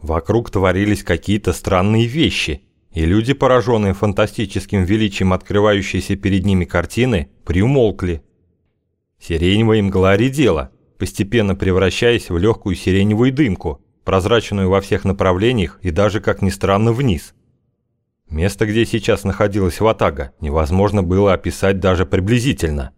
Вокруг творились какие-то странные вещи, и люди, пораженные фантастическим величием открывающейся перед ними картины, приумолкли. Сиреневая мгла редела, постепенно превращаясь в легкую сиреневую дымку, прозрачную во всех направлениях и даже, как ни странно, вниз. Место, где сейчас находилась Ватага, невозможно было описать даже приблизительно.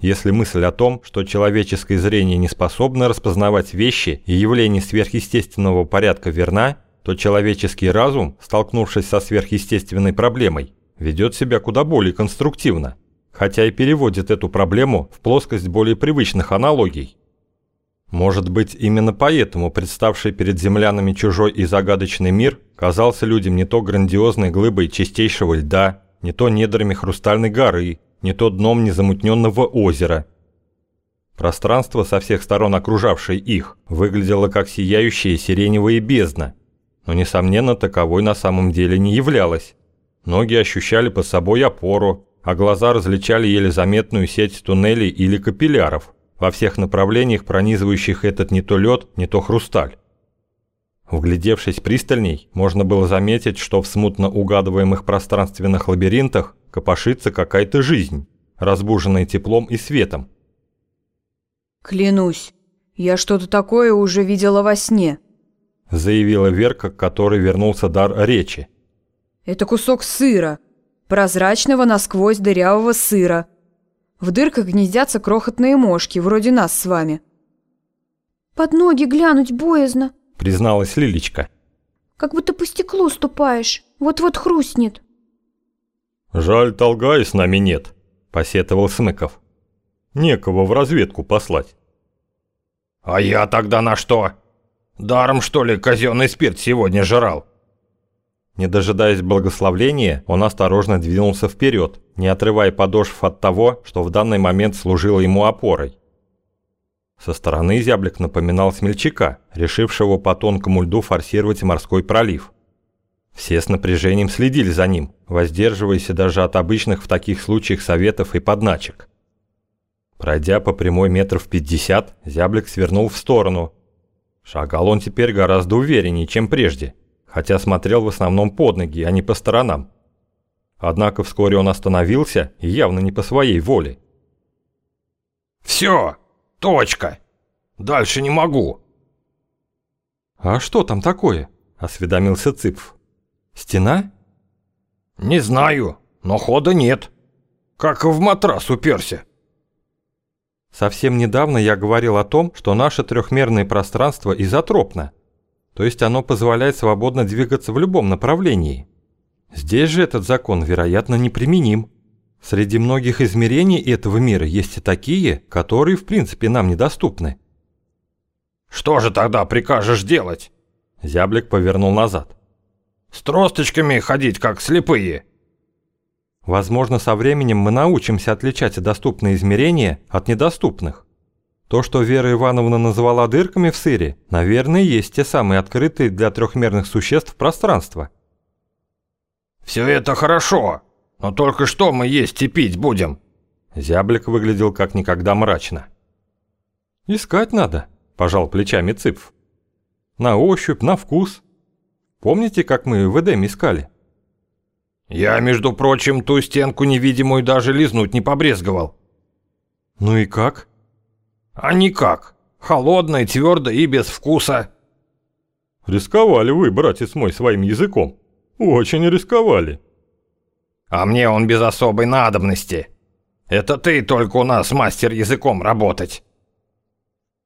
Если мысль о том, что человеческое зрение не способно распознавать вещи и явления сверхъестественного порядка верна, то человеческий разум, столкнувшись со сверхъестественной проблемой, ведет себя куда более конструктивно, хотя и переводит эту проблему в плоскость более привычных аналогий. Может быть, именно поэтому представший перед землянами чужой и загадочный мир казался людям не то грандиозной глыбой чистейшего льда, не то недрами хрустальной горы, не то дном незамутненного озера. Пространство со всех сторон окружавшее их выглядело как сияющая сиреневая бездна, но, несомненно, таковой на самом деле не являлось. Ноги ощущали под собой опору, а глаза различали еле заметную сеть туннелей или капилляров – во всех направлениях пронизывающих этот не то лед, не то хрусталь. Вглядевшись пристальней, можно было заметить, что в смутно угадываемых пространственных лабиринтах копошится какая-то жизнь, разбуженная теплом и светом. «Клянусь, я что-то такое уже видела во сне», заявила Верка, к которой вернулся дар речи. «Это кусок сыра, прозрачного насквозь дырявого сыра, в дырках гнездятся крохотные мошки, вроде нас с вами. «Под ноги глянуть боязно», — призналась Лилечка. «Как будто по стеклу ступаешь, вот-вот хрустнет». «Жаль, Толгая с нами нет», — посетовал Смыков. «Некого в разведку послать». «А я тогда на что? Даром, что ли, казенный спирт сегодня жрал?» Не дожидаясь благословления, он осторожно двинулся вперед, не отрывая подошв от того, что в данный момент служило ему опорой. Со стороны зяблик напоминал смельчака, решившего по тонкому льду форсировать морской пролив. Все с напряжением следили за ним, воздерживаясь даже от обычных в таких случаях советов и подначек. Пройдя по прямой метров пятьдесят, зяблик свернул в сторону. Шагал он теперь гораздо увереннее, чем прежде – хотя смотрел в основном под ноги, а не по сторонам. Однако вскоре он остановился, явно не по своей воле. «Все! Точка! Дальше не могу!» «А что там такое?» – осведомился Цыпф. «Стена?» «Не знаю, но хода нет. Как в матрас уперся». Совсем недавно я говорил о том, что наше трехмерное пространство изотропно, то есть оно позволяет свободно двигаться в любом направлении. Здесь же этот закон, вероятно, неприменим. Среди многих измерений этого мира есть и такие, которые в принципе нам недоступны. «Что же тогда прикажешь делать?» Зяблик повернул назад. «С тросточками ходить, как слепые?» Возможно, со временем мы научимся отличать доступные измерения от недоступных. То, что Вера Ивановна назвала дырками в сыре, наверное, есть те самые открытые для трехмерных существ пространства. «Все это хорошо, но только что мы есть и пить будем?» Зяблик выглядел как никогда мрачно. «Искать надо», – пожал плечами Цыпф. «На ощупь, на вкус. Помните, как мы в Эдеме искали?» «Я, между прочим, ту стенку невидимую даже лизнуть не побрезговал». «Ну и как?» А никак. Холодное, твердое и без вкуса. Рисковали вы, братец мой, своим языком. Очень рисковали. А мне он без особой надобности. Это ты только у нас мастер языком работать.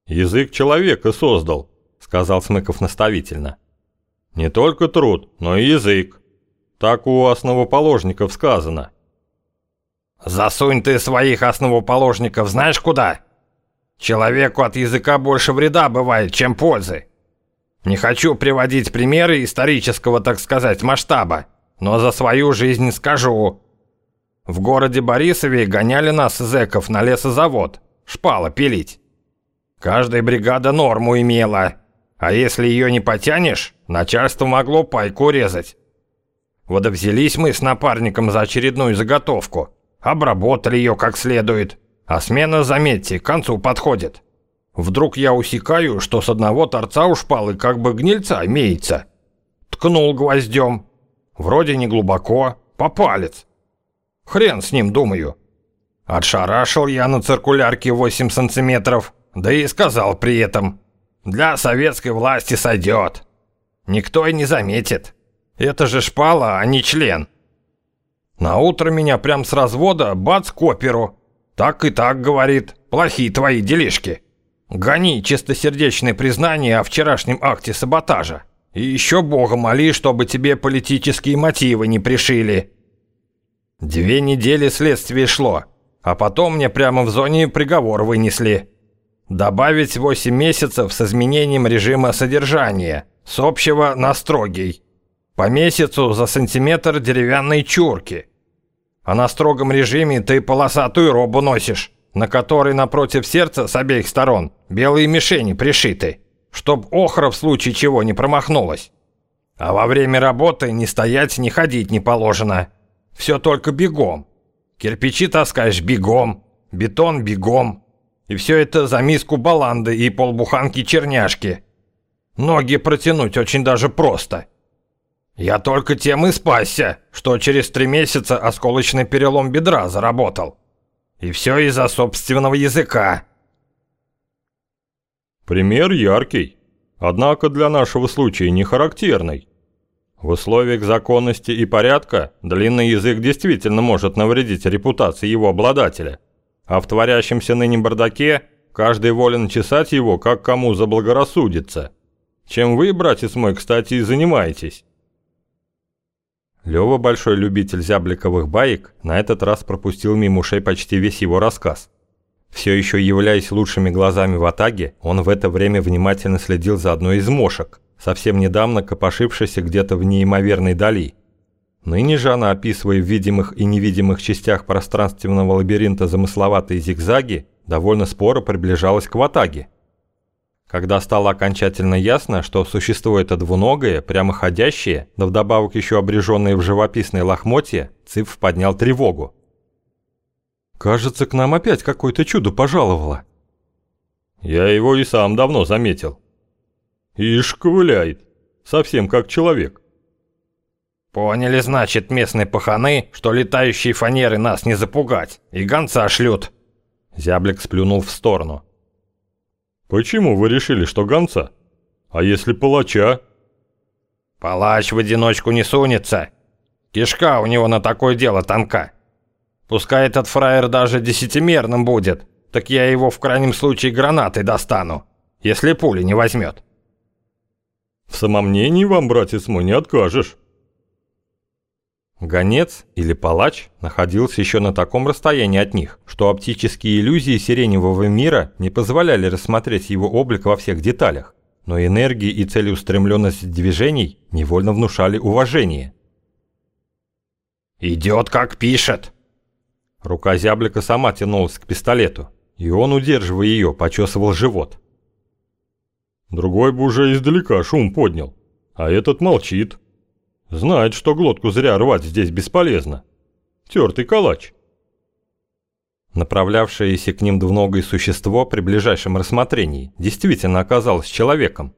Язык человека создал, сказал Смыков наставительно. Не только труд, но и язык. Так у основоположников сказано. Засунь ты своих основоположников знаешь куда? Человеку от языка больше вреда бывает, чем пользы. Не хочу приводить примеры исторического, так сказать, масштаба, но за свою жизнь скажу. В городе Борисове гоняли нас, зэков, на лесозавод, шпала пилить. Каждая бригада норму имела, а если ее не потянешь, начальство могло пайку резать. Вот взялись мы с напарником за очередную заготовку, обработали ее как следует – а смена, заметьте, к концу подходит. Вдруг я усекаю, что с одного торца у шпалы как бы гнильца имеется. Ткнул гвоздем. Вроде не глубоко, по палец. Хрен с ним, думаю. Отшарашил я на циркулярке 8 сантиметров, да и сказал при этом, для советской власти сойдет. Никто и не заметит. Это же шпала, а не член. На утро меня прям с развода бац к оперу. Так и так, говорит, плохие твои делишки. Гони чистосердечное признание о вчерашнем акте саботажа. И еще Бога моли, чтобы тебе политические мотивы не пришили. Две недели следствие шло, а потом мне прямо в зоне приговор вынесли. Добавить 8 месяцев с изменением режима содержания, с общего на строгий. По месяцу за сантиметр деревянной чурки. А на строгом режиме ты полосатую робу носишь, на которой напротив сердца с обеих сторон белые мишени пришиты, чтоб охра в случае чего не промахнулась. А во время работы ни стоять, ни ходить не положено. Все только бегом. Кирпичи таскаешь бегом, бетон бегом. И все это за миску баланды и полбуханки черняшки. Ноги протянуть очень даже просто. Я только тем и спасся, что через три месяца осколочный перелом бедра заработал. И все из-за собственного языка. Пример яркий, однако для нашего случая не характерный. В условиях законности и порядка длинный язык действительно может навредить репутации его обладателя, а в творящемся ныне бардаке каждый волен чесать его, как кому заблагорассудится. Чем вы, братец мой, кстати, и занимаетесь. Лёва, большой любитель зябликовых баек, на этот раз пропустил мимо ушей почти весь его рассказ. Все еще являясь лучшими глазами в Атаге, он в это время внимательно следил за одной из мошек, совсем недавно копошившейся где-то в неимоверной дали. Ныне же она, описывая в видимых и невидимых частях пространственного лабиринта замысловатые зигзаги, довольно споро приближалась к Ватаге. Когда стало окончательно ясно, что существо это двуногое, прямоходящее, да вдобавок еще обреженное в живописной лохмотье, Цыпф поднял тревогу. «Кажется, к нам опять какое-то чудо пожаловало». «Я его и сам давно заметил», Ишь ковыляет, совсем как человек. Поняли, значит, местные паханы, что летающие фанеры нас не запугать, и гонца шлют. Зяблик сплюнул в сторону. Почему вы решили, что гонца? А если палача? Палач в одиночку не сунется. Кишка у него на такое дело тонка. Пускай этот фраер даже десятимерным будет, так я его в крайнем случае гранатой достану, если пули не возьмет. В самомнении вам, братец мой, не откажешь. Гонец или палач находился еще на таком расстоянии от них, что оптические иллюзии сиреневого мира не позволяли рассмотреть его облик во всех деталях, но энергии и целеустремленность движений невольно внушали уважение. «Идет как пишет!» Рука зяблика сама тянулась к пистолету, и он, удерживая ее, почесывал живот. Другой бы уже издалека шум поднял, а этот молчит. Знает, что глотку зря рвать здесь бесполезно. Тертый калач. Направлявшееся к ним двуногое существо при ближайшем рассмотрении действительно оказалось человеком.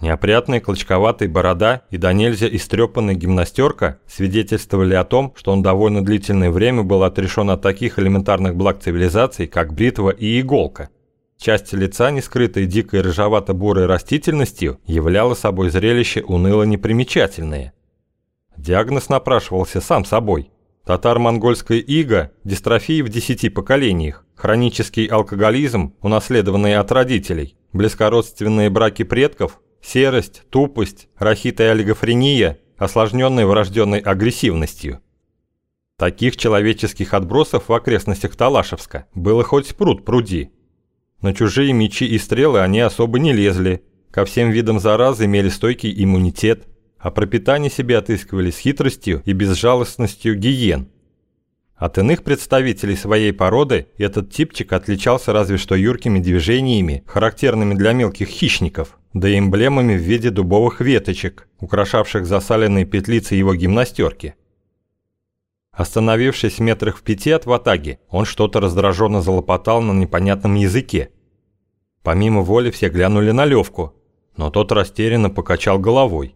Неопрятная клочковатая борода и до нельзя истрепанная гимнастерка свидетельствовали о том, что он довольно длительное время был отрешен от таких элементарных благ цивилизации, как бритва и иголка. Часть лица, не скрытой дикой рыжевато-бурой растительностью, являла собой зрелище уныло-непримечательное. Диагноз напрашивался сам собой. Татар-монгольская ига, дистрофия в десяти поколениях, хронический алкоголизм, унаследованный от родителей, близкородственные браки предков, серость, тупость, рахита олигофрения, осложненная врожденной агрессивностью. Таких человеческих отбросов в окрестностях Талашевска было хоть пруд пруди. На чужие мечи и стрелы они особо не лезли, ко всем видам заразы имели стойкий иммунитет, а пропитание себе отыскивали с хитростью и безжалостностью гиен. От иных представителей своей породы этот типчик отличался разве что юркими движениями, характерными для мелких хищников, да и эмблемами в виде дубовых веточек, украшавших засаленные петлицы его гимнастерки. Остановившись метрах в пяти от ватаги, он что-то раздраженно залопотал на непонятном языке. Помимо воли все глянули на Левку, но тот растерянно покачал головой.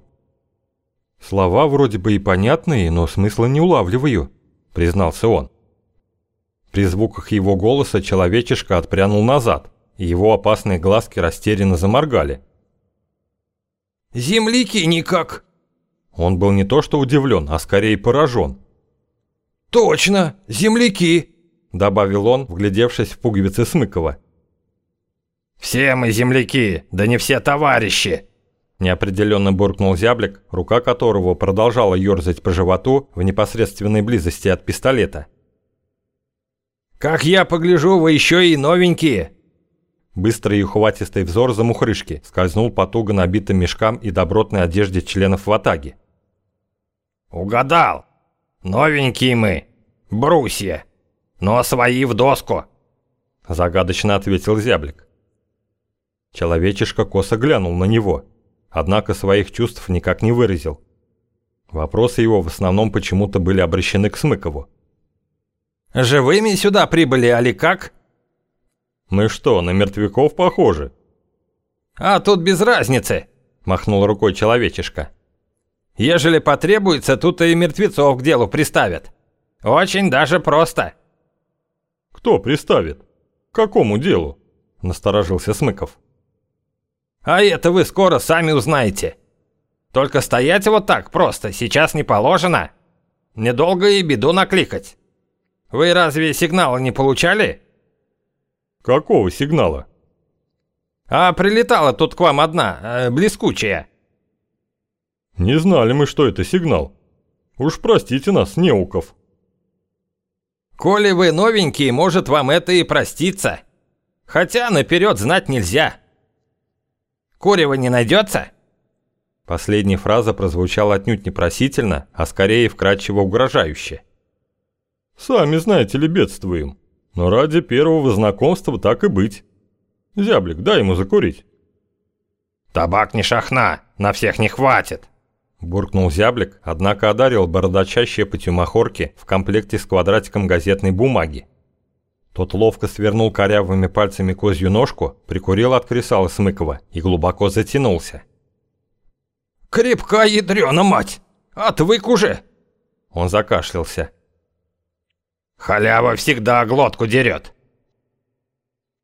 «Слова вроде бы и понятные, но смысла не улавливаю», — признался он. При звуках его голоса человечишка отпрянул назад, и его опасные глазки растерянно заморгали. «Земляки никак!» Он был не то что удивлен, а скорее поражен. «Точно, земляки!» — добавил он, вглядевшись в пуговицы Смыкова. «Все мы земляки, да не все товарищи!» Неопределенно буркнул зяблик, рука которого продолжала ерзать по животу в непосредственной близости от пистолета. «Как я погляжу, вы еще и новенькие!» Быстрый и ухватистый взор замухрышки скользнул по туго набитым мешкам и добротной одежде членов ватаги. «Угадал! Новенькие мы! Брусья! Но свои в доску!» Загадочно ответил зяблик. Человечишка косо глянул на него, однако своих чувств никак не выразил. Вопросы его в основном почему-то были обращены к Смыкову. «Живыми сюда прибыли, али как?» «Мы что, на мертвяков похожи?» «А тут без разницы», — махнул рукой человечишка. «Ежели потребуется, тут и мертвецов к делу приставят. Очень даже просто». «Кто приставит? К какому делу?» — насторожился Смыков. «А это вы скоро сами узнаете. Только стоять вот так просто сейчас не положено. Недолго и беду накликать. Вы разве сигнала не получали?» «Какого сигнала?» «А прилетала тут к вам одна, э, блескучая». «Не знали мы, что это сигнал. Уж простите нас, неуков». «Коли вы новенькие, может вам это и проститься. Хотя наперед знать нельзя. Курева не найдется?» Последняя фраза прозвучала отнюдь не просительно, а скорее вкрадчиво угрожающе. «Сами знаете ли, бедствуем. Но ради первого знакомства так и быть. Зяблик, дай ему закурить». «Табак не шахна, на всех не хватит», – буркнул зяблик, однако одарил бородача щепотью махорки в комплекте с квадратиком газетной бумаги. Тот ловко свернул корявыми пальцами козью ножку, прикурил от кресала Смыкова и глубоко затянулся. «Крепка ядрёна мать! Отвык уже!» Он закашлялся. «Халява всегда глотку дерет!»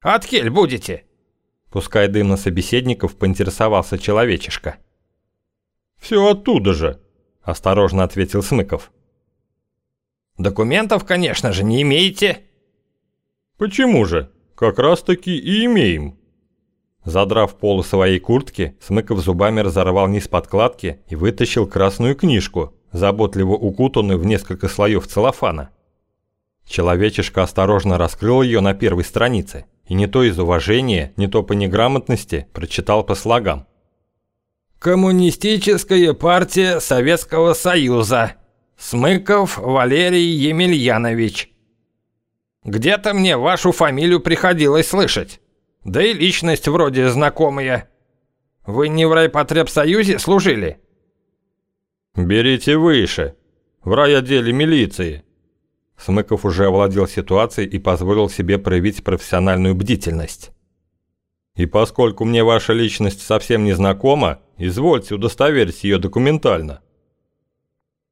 «Откель будете?» Пускай дым на собеседников, поинтересовался человечишка. «Все оттуда же», – осторожно ответил Смыков. «Документов, конечно же, не имеете?» «Почему же? Как раз-таки и имеем». Задрав полу своей куртки, Смыков зубами разорвал низ подкладки и вытащил красную книжку, заботливо укутанную в несколько слоев целлофана. Человечишка осторожно раскрыл ее на первой странице и не то из уважения, не то по неграмотности прочитал по слогам. «Коммунистическая партия Советского Союза. Смыков Валерий Емельянович». Где-то мне вашу фамилию приходилось слышать. Да и личность вроде знакомая. Вы не в райпотребсоюзе служили? Берите выше. В райотделе милиции. Смыков уже овладел ситуацией и позволил себе проявить профессиональную бдительность. И поскольку мне ваша личность совсем не знакома, извольте удостоверить ее документально.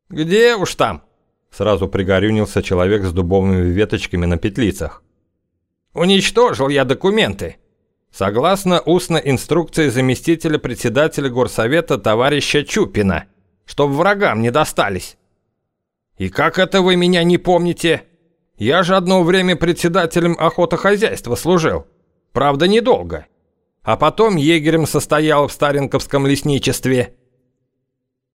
Где уж там? Сразу пригорюнился человек с дубовыми веточками на петлицах. «Уничтожил я документы. Согласно устной инструкции заместителя председателя горсовета товарища Чупина, чтоб врагам не достались. И как это вы меня не помните? Я же одно время председателем охотохозяйства служил. Правда, недолго. А потом егерем состоял в Старенковском лесничестве».